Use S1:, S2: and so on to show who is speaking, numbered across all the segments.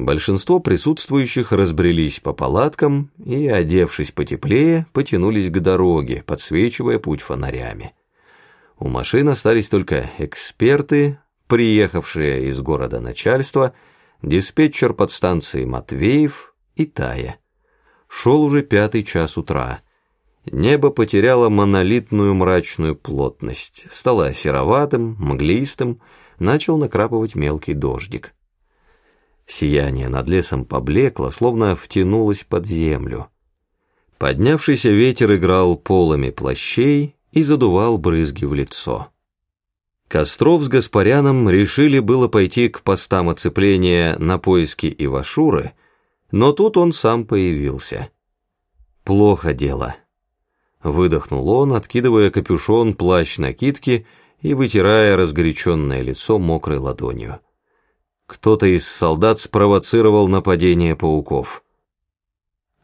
S1: Большинство присутствующих разбрелись по палаткам и, одевшись потеплее, потянулись к дороге, подсвечивая путь фонарями. У машин остались только эксперты, приехавшие из города начальства, диспетчер подстанции Матвеев и Тая. Шел уже пятый час утра. Небо потеряло монолитную мрачную плотность, стало сероватым, мглистым, начал накрапывать мелкий дождик. Сияние над лесом поблекло, словно втянулось под землю. Поднявшийся ветер играл полами плащей и задувал брызги в лицо. Костров с Гаспаряном решили было пойти к постам оцепления на поиски Ивашуры, но тут он сам появился. Плохо дело. Выдохнул он, откидывая капюшон плащ-накидки и вытирая разгоряченное лицо мокрой ладонью. Кто-то из солдат спровоцировал нападение пауков.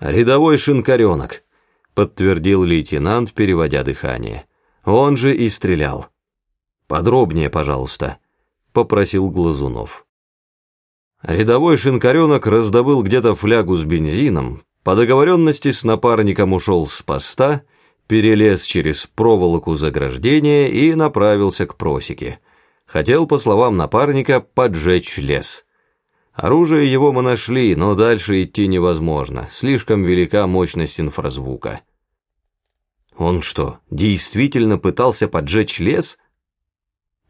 S1: «Рядовой шинкаренок», — подтвердил лейтенант, переводя дыхание. «Он же и стрелял». «Подробнее, пожалуйста», — попросил Глазунов. Рядовой шинкаренок раздобыл где-то флягу с бензином, по договоренности с напарником ушел с поста, перелез через проволоку заграждения и направился к просеке. Хотел, по словам напарника, поджечь лес. Оружие его мы нашли, но дальше идти невозможно, слишком велика мощность инфразвука. Он что, действительно пытался поджечь лес?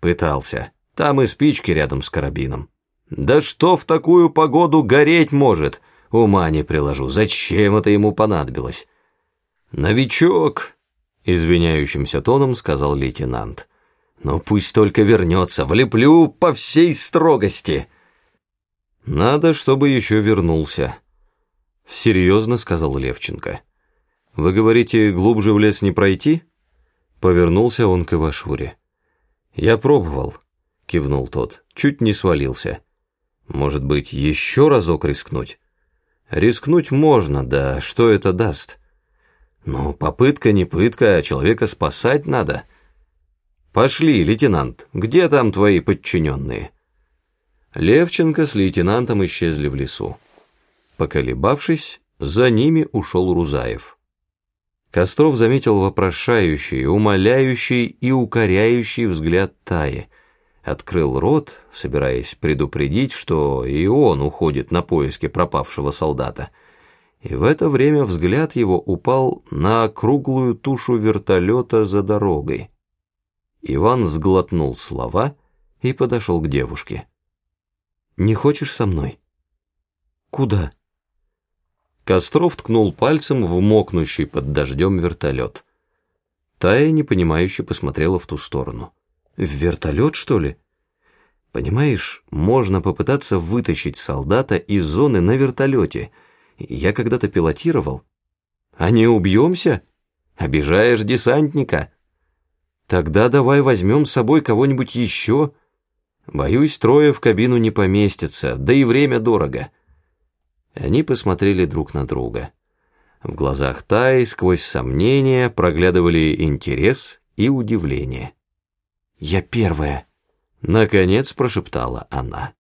S1: Пытался. Там и спички рядом с карабином. Да что в такую погоду гореть может? Ума не приложу, зачем это ему понадобилось? Новичок, извиняющимся тоном сказал лейтенант. Ну пусть только вернется, влеплю по всей строгости. Надо, чтобы еще вернулся. Серьезно, сказал Левченко. Вы говорите, глубже в лес не пройти? Повернулся он к Ивашуре. Я пробовал, кивнул тот, чуть не свалился. Может быть, еще разок рискнуть? Рискнуть можно, да что это даст? Ну, попытка не пытка, а человека спасать надо — «Пошли, лейтенант, где там твои подчиненные?» Левченко с лейтенантом исчезли в лесу. Поколебавшись, за ними ушел Рузаев. Костров заметил вопрошающий, умоляющий и укоряющий взгляд Таи. Открыл рот, собираясь предупредить, что и он уходит на поиски пропавшего солдата. И в это время взгляд его упал на круглую тушу вертолета за дорогой. Иван сглотнул слова и подошел к девушке. «Не хочешь со мной?» «Куда?» Костров ткнул пальцем в мокнущий под дождем вертолет. Тая непонимающе посмотрела в ту сторону. «В вертолет, что ли?» «Понимаешь, можно попытаться вытащить солдата из зоны на вертолете. Я когда-то пилотировал». «А не убьемся? Обижаешь десантника?» Тогда давай возьмем с собой кого-нибудь еще. Боюсь, трое в кабину не поместится, да и время дорого. Они посмотрели друг на друга. В глазах Таи сквозь сомнения проглядывали интерес и удивление. «Я первая», — наконец прошептала она.